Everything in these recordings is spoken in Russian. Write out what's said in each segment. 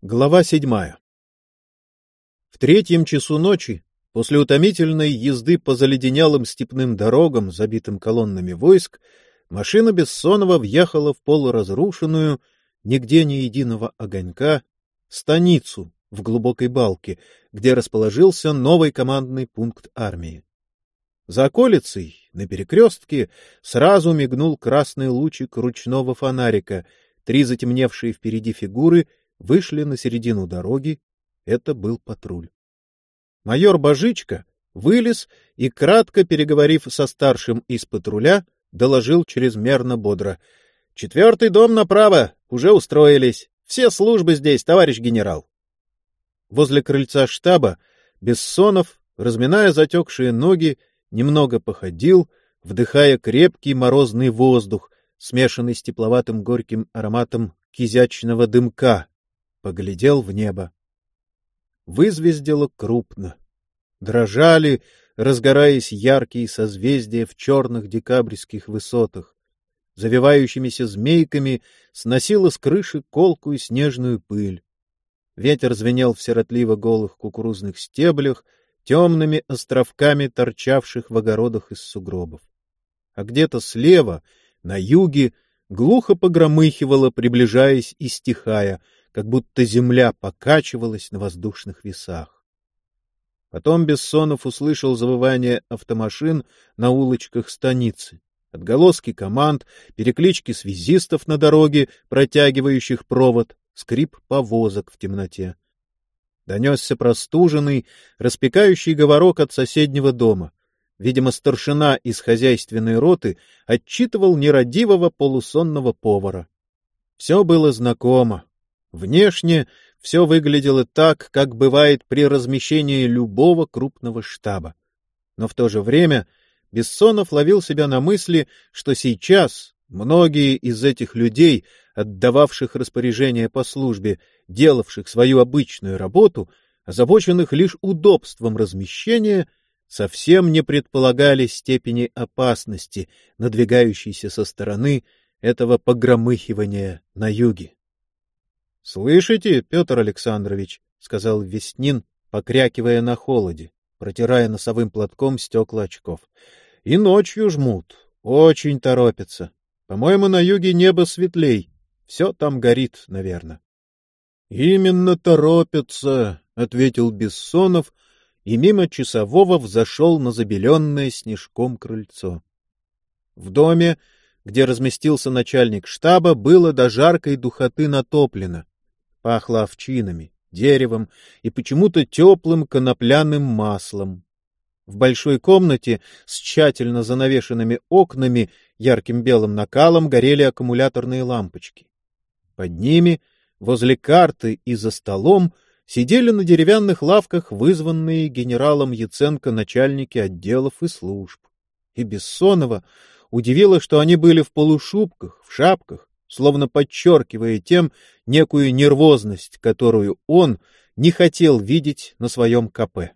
Глава седьмая В третьем часу ночи, после утомительной езды по заледенелым степным дорогам, забитым колоннами войск, машина Бессонова въехала в полуразрушенную, нигде ни единого огонька, станицу в глубокой балке, где расположился новый командный пункт армии. За околицей, на перекрестке, сразу мигнул красный лучик ручного фонарика, три затемневшие впереди фигуры — вышли на середину дороги. Это был патруль. Майор Божичка вылез и, кратко переговорив со старшим из патруля, доложил чрезмерно бодро. — Четвертый дом направо. Уже устроились. Все службы здесь, товарищ генерал. Возле крыльца штаба Бессонов, разминая затекшие ноги, немного походил, вдыхая крепкий морозный воздух, смешанный с тепловатым горьким ароматом кизячного дымка, поглядел в небо. Вызвездило крупно. Дрожали, разгораясь яркие созвездия в черных декабрьских высотах. Завивающимися змейками сносило с крыши колкую снежную пыль. Ветер звенел в сиротливо голых кукурузных стеблях, темными островками торчавших в огородах из сугробов. А где-то слева, на юге, глухо погромыхивало, приближаясь и стихая, как будто земля покачивалась на воздушных весах. Потом Бессонов услышал завывание автомашин на улочках станицы, отголоски команд, переклички связистов на дороге, протягивающих провод, скрип повозок в темноте. Донесся простуженный, распекающий говорок от соседнего дома. Видимо, старшина из хозяйственной роты отчитывал нерадивого полусонного повара. Все было знакомо, Внешне все выглядело так, как бывает при размещении любого крупного штаба. Но в то же время Бессонов ловил себя на мысли, что сейчас многие из этих людей, отдававших распоряжения по службе, делавших свою обычную работу, озабоченных лишь удобством размещения, совсем не предполагали степени опасности, надвигающейся со стороны этого погромыхивания на юге. — Слышите, Петр Александрович, — сказал Веснин, покрякивая на холоде, протирая носовым платком стекла очков. — И ночью жмут, очень торопятся. По-моему, на юге небо светлей. Все там горит, наверное. — Именно торопятся, — ответил Бессонов, и мимо часового взошел на забеленное снежком крыльцо. В доме, где разместился начальник штаба, было до жаркой духоты натоплено. Пахло овчинами, деревом и почему-то теплым конопляным маслом. В большой комнате с тщательно занавешенными окнами ярким белым накалом горели аккумуляторные лампочки. Под ними, возле карты и за столом, сидели на деревянных лавках вызванные генералом Яценко начальники отделов и служб. И Бессонова удивило, что они были в полушубках, в шапках, словно подчеркивая тем некую нервозность, которую он не хотел видеть на своем КП.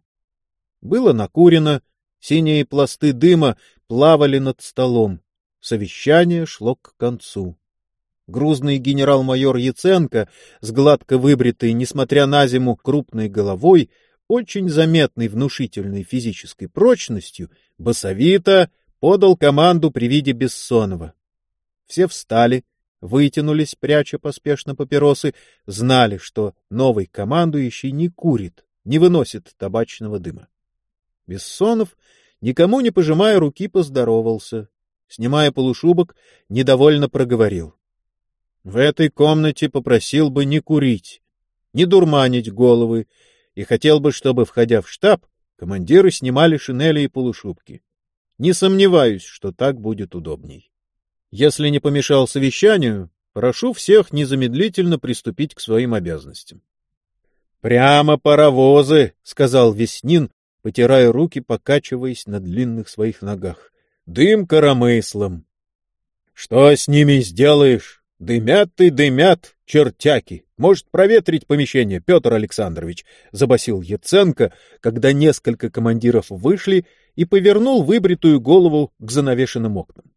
Было накурено, синие пласты дыма плавали над столом. Совещание шло к концу. Грузный генерал-майор Яценко с гладко выбритой, несмотря на зиму, крупной головой, очень заметной внушительной физической прочностью, басовито подал команду при виде Бессонова. Все встали, вытянулись, пряча поспешно папиросы, знали, что новый командующий не курит, не выносит табачного дыма. Бессонов, никому не пожимая руки, поздоровался. Снимая полушубок, недовольно проговорил. — В этой комнате попросил бы не курить, не дурманить головы, и хотел бы, чтобы, входя в штаб, командиры снимали шинели и полушубки. Не сомневаюсь, что так будет удобней. Если не помешал совещанию, прошу всех незамедлительно приступить к своим обязанностям. — Прямо паровозы, — сказал Веснин, потирая руки, покачиваясь на длинных своих ногах. — Дым коромыслом. — Что с ними сделаешь? Дымят и дымят, чертяки. Может, проветрить помещение, Петр Александрович, — забасил Яценко, когда несколько командиров вышли и повернул выбритую голову к занавешенным окнам.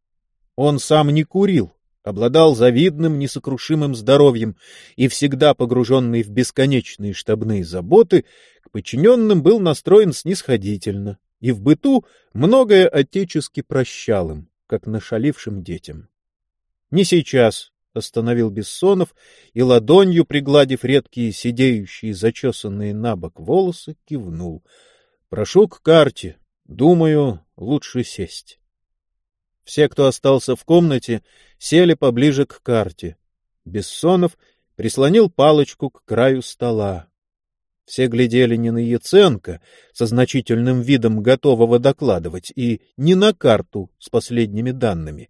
Он сам не курил, обладал завидным несокрушимым здоровьем и всегда погруженный в бесконечные штабные заботы, к подчиненным был настроен снисходительно и в быту многое отечески прощал им, как нашалившим детям. Не сейчас, — остановил Бессонов и, ладонью пригладив редкие сидеющие, зачесанные на бок волосы, кивнул. — Прошу к карте. Думаю, лучше сесть. Все, кто остался в комнате, сели поближе к карте. Бессонов прислонил палочку к краю стола. Все глядели не на Яценко, со значительным видом готового докладывать, и не на карту с последними данными,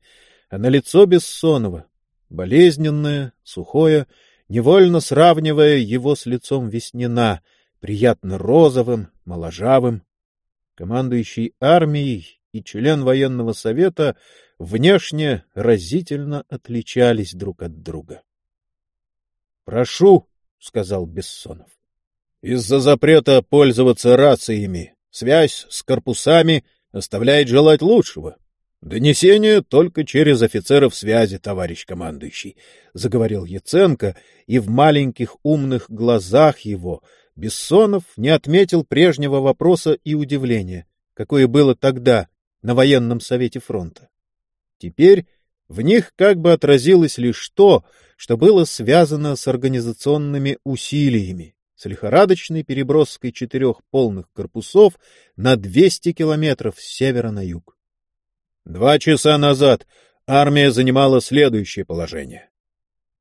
а на лицо Бессонова, болезненное, сухое, невольно сравнивая его с лицом Веснина, приятно розовым, моложавым. Командующий армией и член военного совета внешне разительно отличались друг от друга. — Прошу, — сказал Бессонов. — Из-за запрета пользоваться рациями связь с корпусами оставляет желать лучшего. Донесение только через офицеров связи, товарищ командующий, — заговорил Яценко, и в маленьких умных глазах его Бессонов не отметил прежнего вопроса и удивления, какое было тогда, на военном совете фронта. Теперь в них как бы отразилось лишь то, что было связано с организационными усилиями, с лихорадочной переброской четырех полных корпусов на 200 километров с севера на юг. Два часа назад армия занимала следующее положение.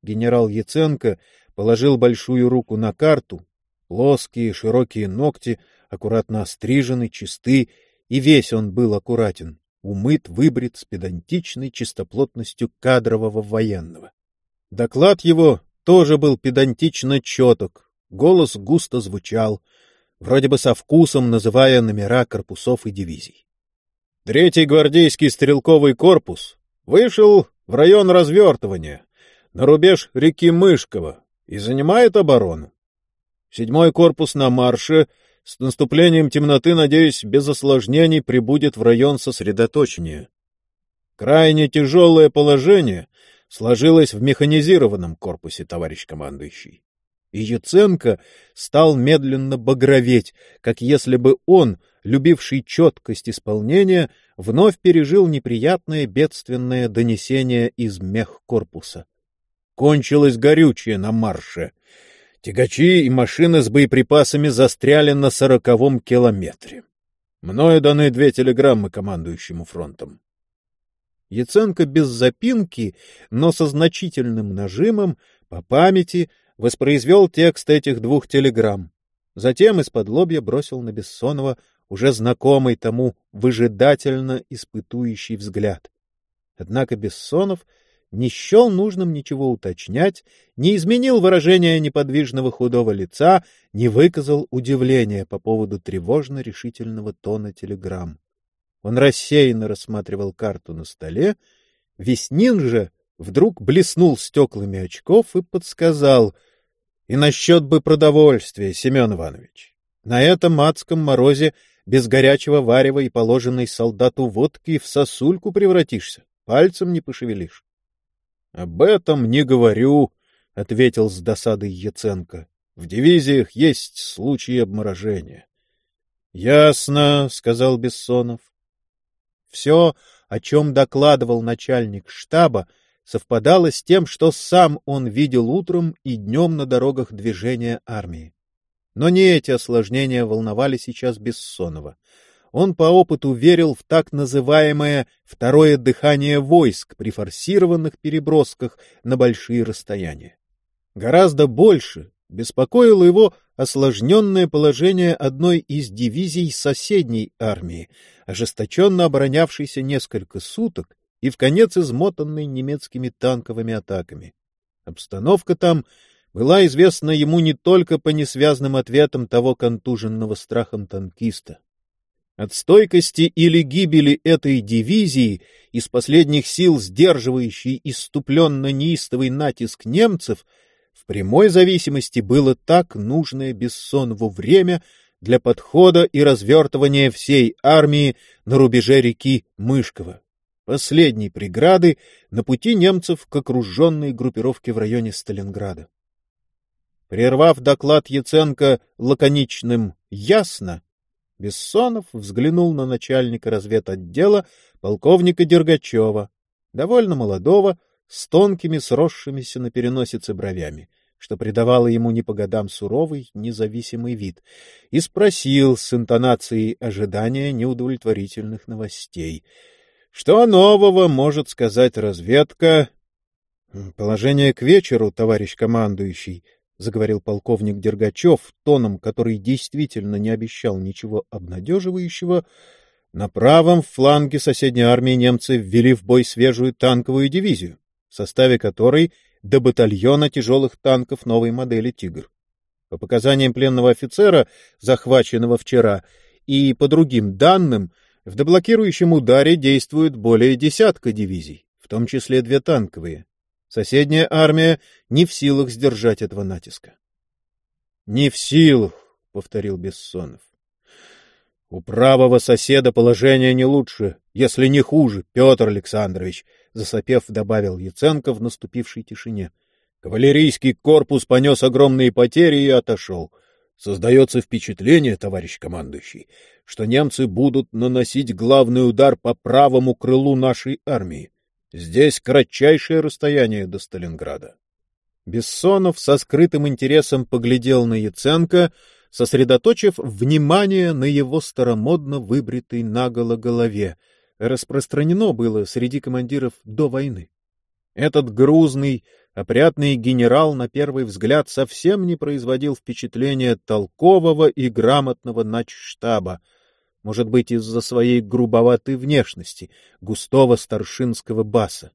Генерал Яценко положил большую руку на карту, плоские широкие ногти, аккуратно острижены, чисты и весь он был аккуратен, умыт, выбрит с педантичной чистоплотностью кадрового военного. Доклад его тоже был педантично четок, голос густо звучал, вроде бы со вкусом называя номера корпусов и дивизий. Третий гвардейский стрелковый корпус вышел в район развертывания, на рубеж реки Мышкова, и занимает оборону. Седьмой корпус на марше — с наступлением темноты, надеюсь, без осложнений прибудет в район сосредоточения. Крайне тяжелое положение сложилось в механизированном корпусе, товарищ командующий. И Яценко стал медленно багроветь, как если бы он, любивший четкость исполнения, вновь пережил неприятное бедственное донесение из мехкорпуса. Кончилось горючее на марше — Тягачи и машины с боеприпасами застряли на сороковом километре. Мною даны две телеграммы командующему фронтом. Яценко без запинки, но со значительным нажимом, по памяти, воспроизвел текст этих двух телеграмм. Затем из-под лобья бросил на Бессонова уже знакомый тому выжидательно испытующий взгляд. Однако Бессонов — не счел нужным ничего уточнять, не изменил выражение неподвижного худого лица, не выказал удивления по поводу тревожно-решительного тона телеграмм. Он рассеянно рассматривал карту на столе, Веснин же вдруг блеснул стеклами очков и подсказал — и насчет бы продовольствия, Семен Иванович. На этом адском морозе без горячего варева и положенной солдату водки в сосульку превратишься, пальцем не пошевелишь. Об этом не говорю, — ответил с досадой Яценко. — В дивизиях есть случаи обморожения. — Ясно, — сказал Бессонов. Все, о чем докладывал начальник штаба, совпадало с тем, что сам он видел утром и днем на дорогах движения армии. Но не эти осложнения волновали сейчас Бессонова он по опыту верил в так называемое «второе дыхание войск» при форсированных перебросках на большие расстояния. Гораздо больше беспокоило его осложненное положение одной из дивизий соседней армии, ожесточенно оборонявшейся несколько суток и в конец измотанной немецкими танковыми атаками. Обстановка там была известна ему не только по несвязным ответам того контуженного страхом танкиста. От стойкости или гибели этой дивизии, из последних сил сдерживающей иступленно неистовый натиск немцев, в прямой зависимости было так нужное Бессонову время для подхода и развертывания всей армии на рубеже реки Мышкова. последней преграды на пути немцев к окруженной группировке в районе Сталинграда. Прервав доклад Яценко лаконичным «ясно», Бессонов взглянул на начальника разведотдела полковника Дергачева, довольно молодого, с тонкими сросшимися на переносице бровями, что придавало ему не по годам суровый, независимый вид, и спросил с интонацией ожидания неудовлетворительных новостей. Что нового может сказать разведка? — Положение к вечеру, товарищ командующий, — заговорил полковник Дергачев тоном, который действительно не обещал ничего обнадеживающего, — на правом фланге соседней армии немцы ввели в бой свежую танковую дивизию, в составе которой до батальона тяжелых танков новой модели «Тигр». По показаниям пленного офицера, захваченного вчера, и по другим данным, в деблокирующем ударе действует более десятка дивизий, в том числе две танковые. Соседняя армия не в силах сдержать этого натиска. — Не в силах, — повторил Бессонов. — У правого соседа положение не лучше, если не хуже, Петр Александрович, засопев, добавил Яценко в наступившей тишине. Кавалерийский корпус понес огромные потери и отошел. Создается впечатление, товарищ командующий, что немцы будут наносить главный удар по правому крылу нашей армии. Здесь кратчайшее расстояние до Сталинграда. Бессонов со скрытым интересом поглядел на Яценко, сосредоточив внимание на его старомодно выбритой наголо голове — распространено было среди командиров до войны. Этот грузный, опрятный генерал на первый взгляд совсем не производил впечатления толкового и грамотного начштаба, может быть, из-за своей грубоватой внешности, густого старшинского баса.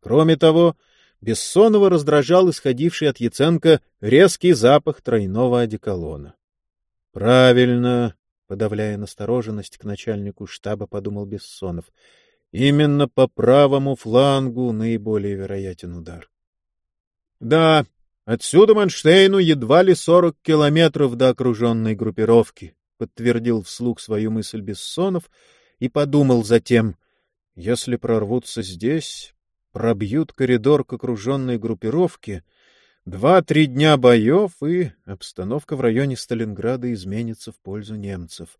Кроме того, Бессонова раздражал исходивший от Яценко резкий запах тройного одеколона. Правильно, Подавляя настороженность к начальнику штаба, подумал Бессонов. Именно по правому флангу наиболее вероятен удар. Да, отсюда Манштейну едва ли сорок километров до окруженной группировки, подтвердил вслух свою мысль Бессонов и подумал затем, если прорвутся здесь, пробьют коридор к окруженной группировке — Два-три дня боев, и обстановка в районе Сталинграда изменится в пользу немцев.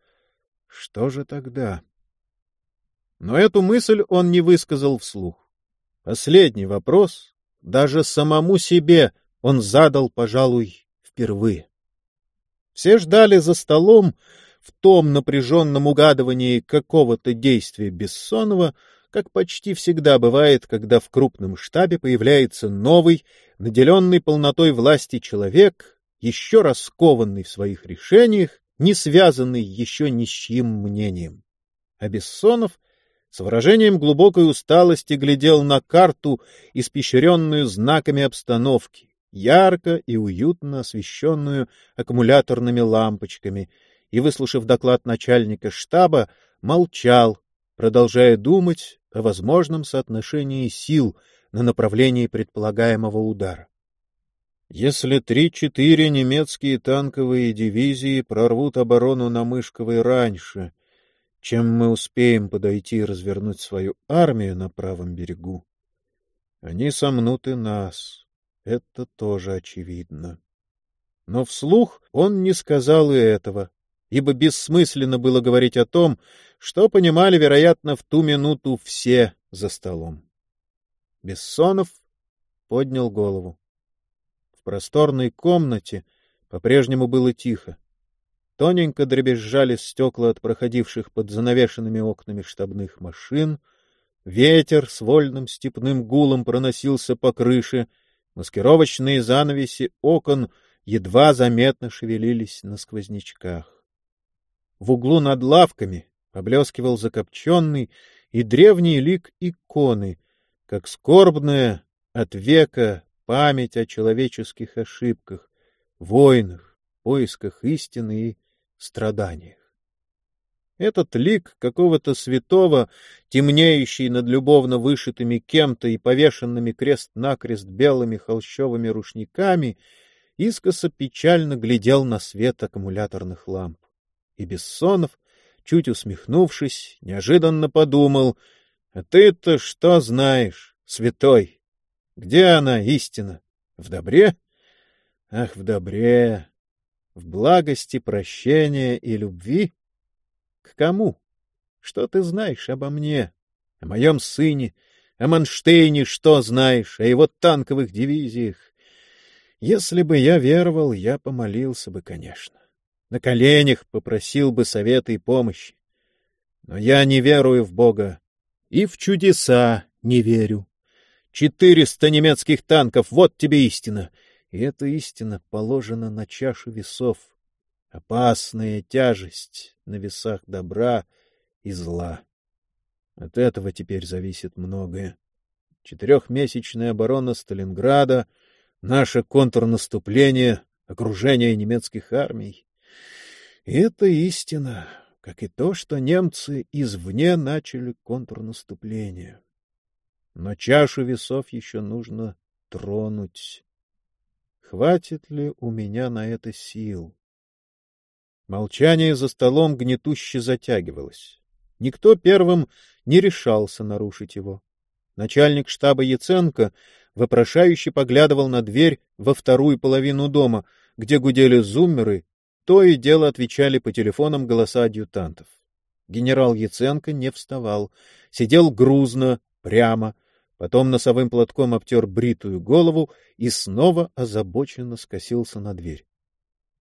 Что же тогда? Но эту мысль он не высказал вслух. Последний вопрос даже самому себе он задал, пожалуй, впервые. Все ждали за столом в том напряженном угадывании какого-то действия Бессонова, как почти всегда бывает, когда в крупном штабе появляется новый, наделенный полнотой власти человек, еще раскованный в своих решениях, не связанный еще ни с чьим мнением. А Бессонов с выражением глубокой усталости глядел на карту, испещренную знаками обстановки, ярко и уютно освещенную аккумуляторными лампочками, и, выслушав доклад начальника штаба, молчал, продолжая думать о возможном соотношении сил на направлении предполагаемого удара. Если три-четыре немецкие танковые дивизии прорвут оборону на Мышковой раньше, чем мы успеем подойти и развернуть свою армию на правом берегу, они сомнут и нас. Это тоже очевидно. Но вслух он не сказал и этого, ибо бессмысленно было говорить о том, что понимали, вероятно, в ту минуту все за столом. Бессонов поднял голову. В просторной комнате по-прежнему было тихо. Тоненько дребезжали стекла от проходивших под занавешенными окнами штабных машин, ветер с вольным степным гулом проносился по крыше, маскировочные занавеси окон едва заметно шевелились на сквознячках. В углу над лавками поблескивал закопченный и древний лик иконы, как скорбная от века память о человеческих ошибках, войнах, поисках истины и страданиях. Этот лик какого-то святого, темнеющий над любовно вышитыми кем-то и повешенными крест-накрест белыми холщовыми рушниками, искоса печально глядел на свет аккумуляторных ламп и Бессонов, чуть усмехнувшись, неожиданно подумал, А ты-то что знаешь, святой? Где она, истина? В добре? Ах, в добре! В благости, прощения и любви? К кому? Что ты знаешь обо мне, о моем сыне, о Манштейне что знаешь, о его танковых дивизиях? Если бы я веровал, я помолился бы, конечно. На коленях попросил бы совета и помощи. Но я не верую в Бога и в чудеса не верю. Четыреста немецких танков — вот тебе истина. И эта истина положена на чашу весов. Опасная тяжесть на весах добра и зла. От этого теперь зависит многое. Четырехмесячная оборона Сталинграда, наше контрнаступление, окружение немецких армий. И это истина, как и то, что немцы извне начали контрнаступление. Но чашу весов еще нужно тронуть. Хватит ли у меня на это сил? Молчание за столом гнетуще затягивалось. Никто первым не решался нарушить его. Начальник штаба Яценко вопрошающе поглядывал на дверь во вторую половину дома, где гудели зуммеры, то и дело отвечали по телефонам голоса адъютантов. Генерал Яценко не вставал, сидел грузно, прямо, потом носовым платком обтер бритую голову и снова озабоченно скосился на дверь.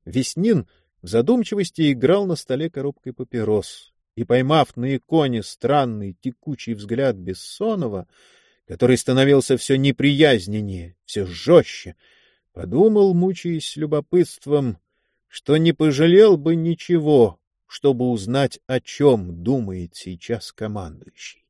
Веснин в задумчивости играл на столе коробкой папирос, и, поймав на иконе странный текучий взгляд Бессонова, который становился все неприязненнее, все жестче, подумал, мучаясь любопытством, что не пожалел бы ничего, чтобы узнать, о чем думает сейчас командующий.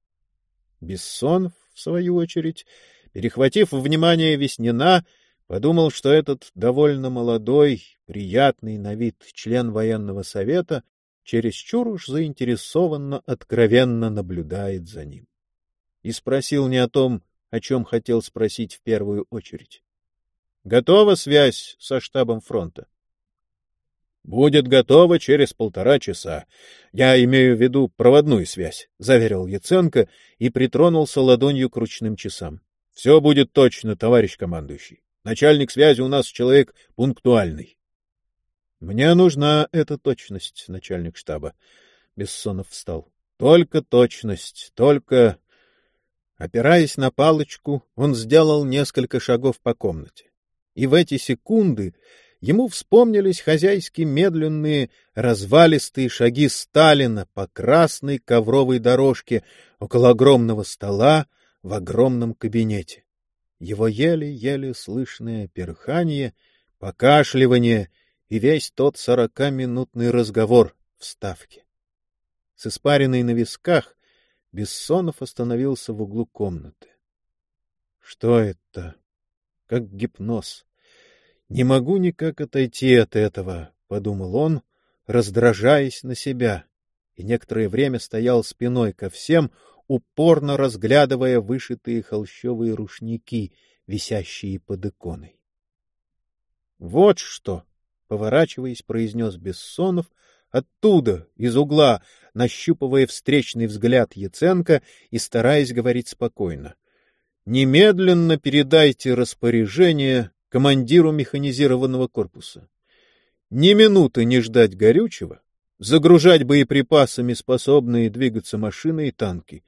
Бессонов, в свою очередь, перехватив внимание Веснина, подумал, что этот довольно молодой, приятный на вид член военного совета чересчур уж заинтересованно, откровенно наблюдает за ним. И спросил не о том, о чем хотел спросить в первую очередь. — Готова связь со штабом фронта? — Будет готова через полтора часа. Я имею в виду проводную связь, — заверил Яценко и притронулся ладонью к ручным часам. — Все будет точно, товарищ командующий. Начальник связи у нас человек пунктуальный. Мне нужна эта точность, начальник штаба. Бессонов встал. Только точность, только... Опираясь на палочку, он сделал несколько шагов по комнате. И в эти секунды ему вспомнились хозяйски медленные, развалистые шаги Сталина по красной ковровой дорожке около огромного стола в огромном кабинете. Его еле-еле слышное перхание, покашливание и весь тот сорокаминутный разговор в Ставке. С испаренной на висках Бессонов остановился в углу комнаты. Что это? Как гипноз. Не могу никак отойти от этого, подумал он, раздражаясь на себя, и некоторое время стоял спиной ко всем, упорно разглядывая вышитые холщовые рушники, висящие под иконой. Вот что, поворачиваясь, произнес Бессонов оттуда, из угла, нащупывая встречный взгляд Яценко и стараясь говорить спокойно. Немедленно передайте распоряжение командиру механизированного корпуса. Ни минуты не ждать горючего, загружать боеприпасами способные двигаться машины и танки.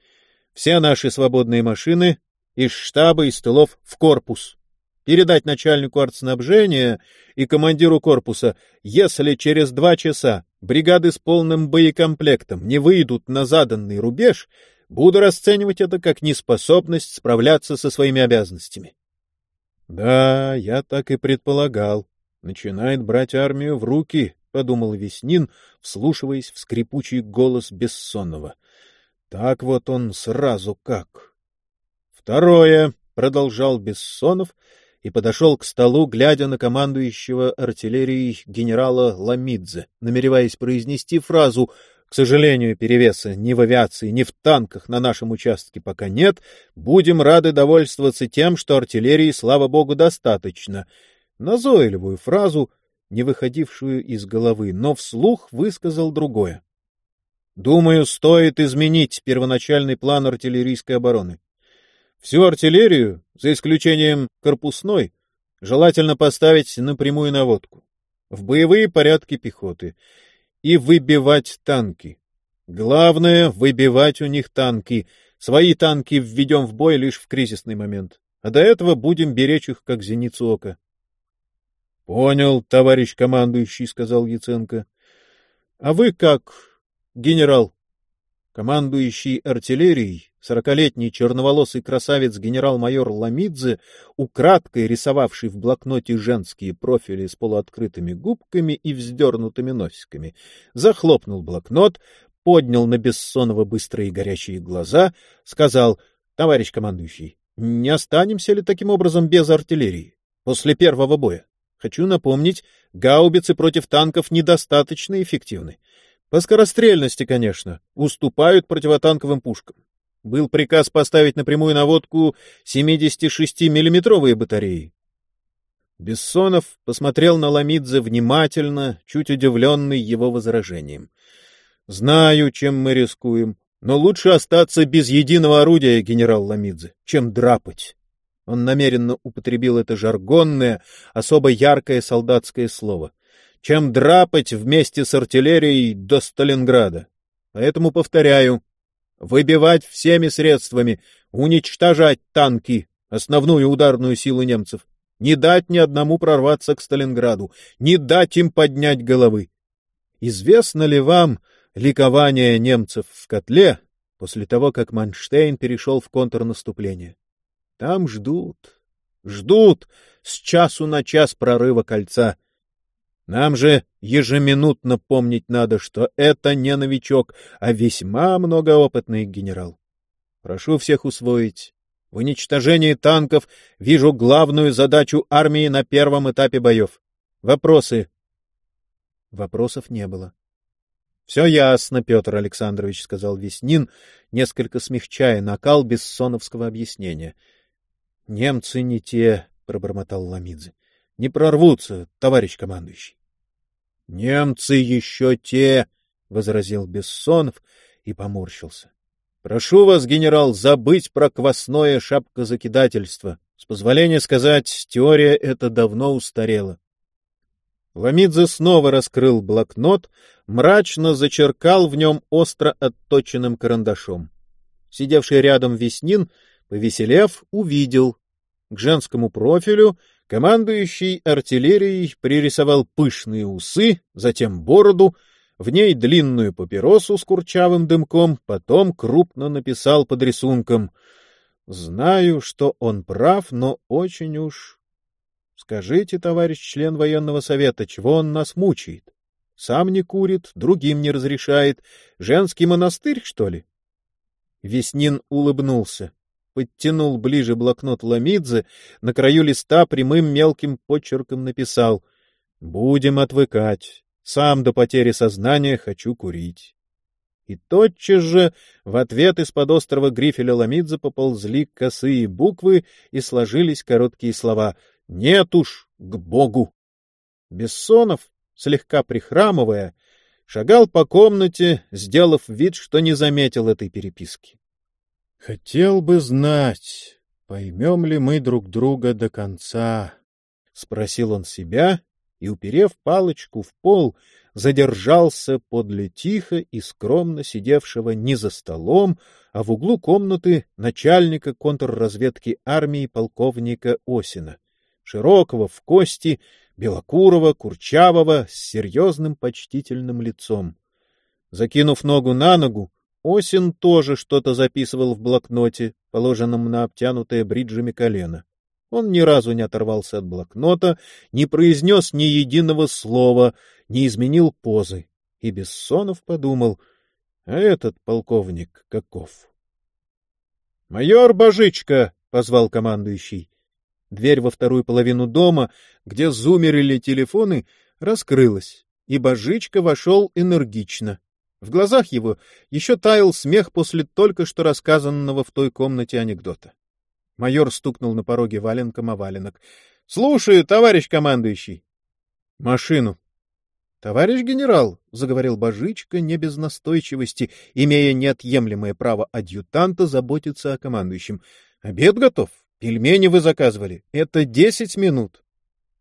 Все наши свободные машины из штаба и стылов в корпус передать начальнику артснабжения и командиру корпуса, если через два часа бригады с полным боекомплектом не выйдут на заданный рубеж, буду расценивать это как неспособность справляться со своими обязанностями. — Да, я так и предполагал. Начинает брать армию в руки, — подумал Веснин, вслушиваясь в скрипучий голос Бессонова. — Так вот он сразу как. — Второе, — продолжал Бессонов, — и подошел к столу, глядя на командующего артиллерией генерала Ламидзе, намереваясь произнести фразу «К сожалению, перевеса ни в авиации, ни в танках на нашем участке пока нет. Будем рады довольствоваться тем, что артиллерии, слава богу, достаточно». Назойливую фразу, не выходившую из головы, но вслух высказал другое. Думаю, стоит изменить первоначальный план артиллерийской обороны. Всю артиллерию, за исключением корпусной, желательно поставить на прямую наводку, в боевые порядки пехоты и выбивать танки. Главное — выбивать у них танки. Свои танки введем в бой лишь в кризисный момент, а до этого будем беречь их, как зеницу ока. — Понял, товарищ командующий, — сказал Яценко. — А вы как, генерал? Командующий артиллерией, сорокалетний черноволосый красавец генерал-майор Ламидзе, украдкой рисовавший в блокноте женские профили с полуоткрытыми губками и вздернутыми носиками, захлопнул блокнот, поднял на Бессонова быстрые горячие глаза, сказал, — Товарищ командующий, не останемся ли таким образом без артиллерии после первого боя? Хочу напомнить, гаубицы против танков недостаточно эффективны. По скорострельности, конечно, уступают противотанковым пушкам. Был приказ поставить на прямую наводку 76-миллиметровые батареи. Бессонов посмотрел на Ламидзе внимательно, чуть удивленный его возражением. — Знаю, чем мы рискуем, но лучше остаться без единого орудия, генерал Ламидзе, чем драпать. Он намеренно употребил это жаргонное, особо яркое солдатское слово чем драпать вместе с артиллерией до Сталинграда. Поэтому повторяю, выбивать всеми средствами, уничтожать танки, основную ударную силу немцев, не дать ни одному прорваться к Сталинграду, не дать им поднять головы. Известно ли вам ликование немцев в котле после того, как Манштейн перешел в контрнаступление? Там ждут, ждут с часу на час прорыва кольца — нам же ежеминутно помнить надо, что это не новичок, а весьма многоопытный генерал. Прошу всех усвоить. В уничтожении танков вижу главную задачу армии на первом этапе боев. Вопросы? Вопросов не было. — Все ясно, Петр Александрович, — сказал Веснин, несколько смягчая накал бессоновского объяснения. — Немцы не те, — пробормотал Ламидзе не прорвутся, товарищ командующий. — Немцы еще те, — возразил Бессонов и поморщился. — Прошу вас, генерал, забыть про квасное шапкозакидательство. С позволения сказать, теория эта давно устарела. Ламидзе снова раскрыл блокнот, мрачно зачеркал в нем остро отточенным карандашом. Сидевший рядом Веснин, повеселев, увидел. К женскому профилю Командующий артиллерией пририсовал пышные усы, затем бороду, в ней длинную папиросу с курчавым дымком, потом крупно написал под рисунком «Знаю, что он прав, но очень уж...» «Скажите, товарищ член военного совета, чего он нас мучает? Сам не курит, другим не разрешает. Женский монастырь, что ли?» Веснин улыбнулся подтянул ближе блокнот Ламидзе, на краю листа прямым мелким почерком написал «Будем отвыкать. Сам до потери сознания хочу курить». И тотчас же в ответ из-под острова Грифеля Ламидзе поползли косые буквы и сложились короткие слова «Нет уж, к Богу!». Бессонов, слегка прихрамывая, шагал по комнате, сделав вид, что не заметил этой переписки. Хотел бы знать, поймем ли мы друг друга до конца, — спросил он себя и, уперев палочку в пол, задержался подле тихо и скромно сидевшего не за столом, а в углу комнаты начальника контрразведки армии полковника Осина, широкого в кости, белокурого, курчавого, с серьезным почтительным лицом. Закинув ногу на ногу, Осин тоже что-то записывал в блокноте, положенном на обтянутое бриджами колено. Он ни разу не оторвался от блокнота, не произнес ни единого слова, не изменил позы. И Бессонов подумал, а этот полковник каков? — Майор Божичка! — позвал командующий. Дверь во вторую половину дома, где зумерили телефоны, раскрылась, и Божичка вошел энергично. В глазах его еще таял смех после только что рассказанного в той комнате анекдота. Майор стукнул на пороге валенком о валенок. — Слушаю, товарищ командующий. — Машину. Товарищ генерал, — заговорил Божичка не без настойчивости, имея неотъемлемое право адъютанта заботиться о командующем. — Обед готов. Пельмени вы заказывали. Это десять минут. —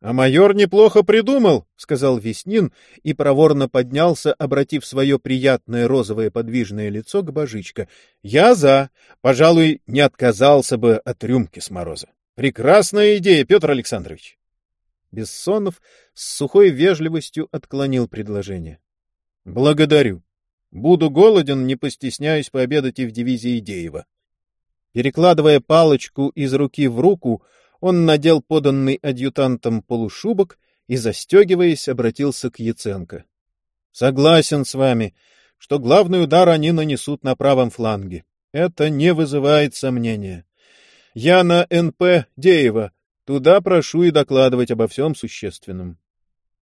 А майор неплохо придумал, — сказал Веснин и проворно поднялся, обратив свое приятное розовое подвижное лицо к Божичка. — Я за. Пожалуй, не отказался бы от рюмки с мороза. Прекрасная идея, Петр Александрович. Бессонов с сухой вежливостью отклонил предложение. — Благодарю. Буду голоден, не постесняюсь пообедать и в дивизии Деева. Перекладывая палочку из руки в руку, он надел поданный адъютантом полушубок и, застегиваясь, обратился к Яценко. — Согласен с вами, что главный удар они нанесут на правом фланге. Это не вызывает сомнения. Я на НП Деева Туда прошу и докладывать обо всем существенном.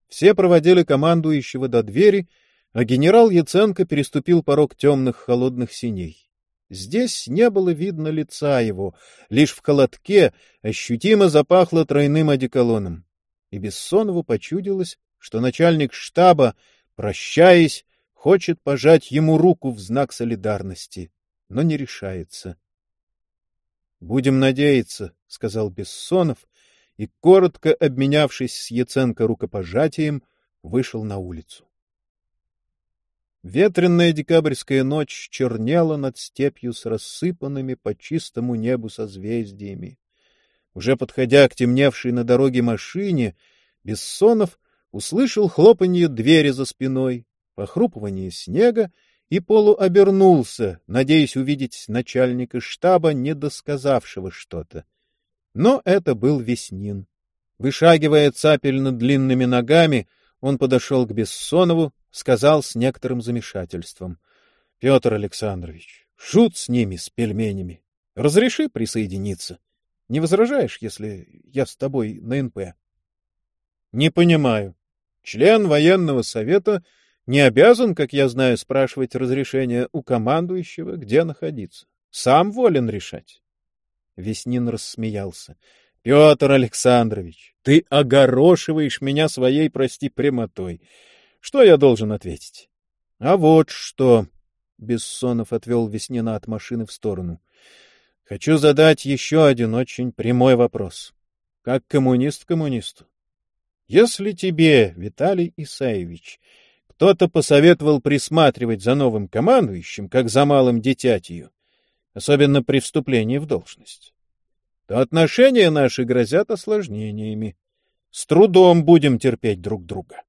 Все проводили командующего до двери, а генерал Яценко переступил порог темных холодных синей. Здесь не было видно лица его, лишь в холодке ощутимо запахло тройным одеколоном. И Бессонову почудилось, что начальник штаба, прощаясь, хочет пожать ему руку в знак солидарности, но не решается. — Будем надеяться, — сказал Бессонов, и, коротко обменявшись с Яценко рукопожатием, вышел на улицу. Ветренная декабрьская ночь чернела над степью с рассыпанными по чистому небу созвездиями. Уже подходя к темневшей на дороге машине, Бессонов услышал хлопанье двери за спиной, похрупывание снега и полуобернулся, надеясь увидеть начальника штаба, не досказавшего что-то. Но это был Веснин. Вышагивая цапельно длинными ногами, он подошел к Бессонову, сказал с некоторым замешательством. — Петр Александрович, шут с ними, с пельменями. Разреши присоединиться. Не возражаешь, если я с тобой на НП? — Не понимаю. Член военного совета не обязан, как я знаю, спрашивать разрешения у командующего, где находиться. Сам волен решать. Веснин рассмеялся. — Петр Александрович, ты огорошиваешь меня своей, прости, прямотой. Что я должен ответить? — А вот что... Бессонов отвел Веснина от машины в сторону. — Хочу задать еще один очень прямой вопрос. Как коммунист коммунисту. Если тебе, Виталий Исаевич, кто-то посоветовал присматривать за новым командующим, как за малым дитятью, особенно при вступлении в должность, то отношения наши грозят осложнениями. С трудом будем терпеть друг друга.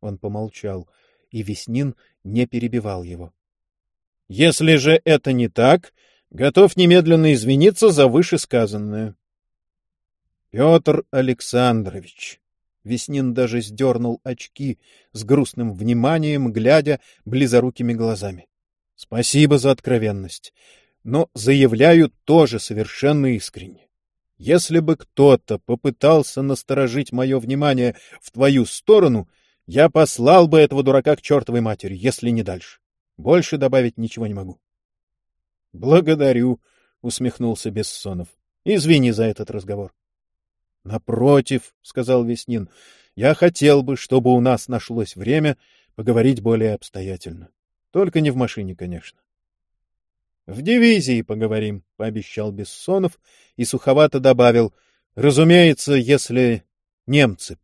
Он помолчал, и Веснин не перебивал его. — Если же это не так, готов немедленно извиниться за вышесказанное. — Петр Александрович, Веснин даже сдернул очки с грустным вниманием, глядя близорукими глазами. — Спасибо за откровенность, но заявляю тоже совершенно искренне. Если бы кто-то попытался насторожить мое внимание в твою сторону, я послал бы этого дурака к чертовой матери, если не дальше. Больше добавить ничего не могу. — Благодарю, — усмехнулся Бессонов. — Извини за этот разговор. — Напротив, — сказал Веснин, — я хотел бы, чтобы у нас нашлось время поговорить более обстоятельно. Только не в машине, конечно. — В дивизии поговорим, — пообещал Бессонов и суховато добавил. — Разумеется, если немцы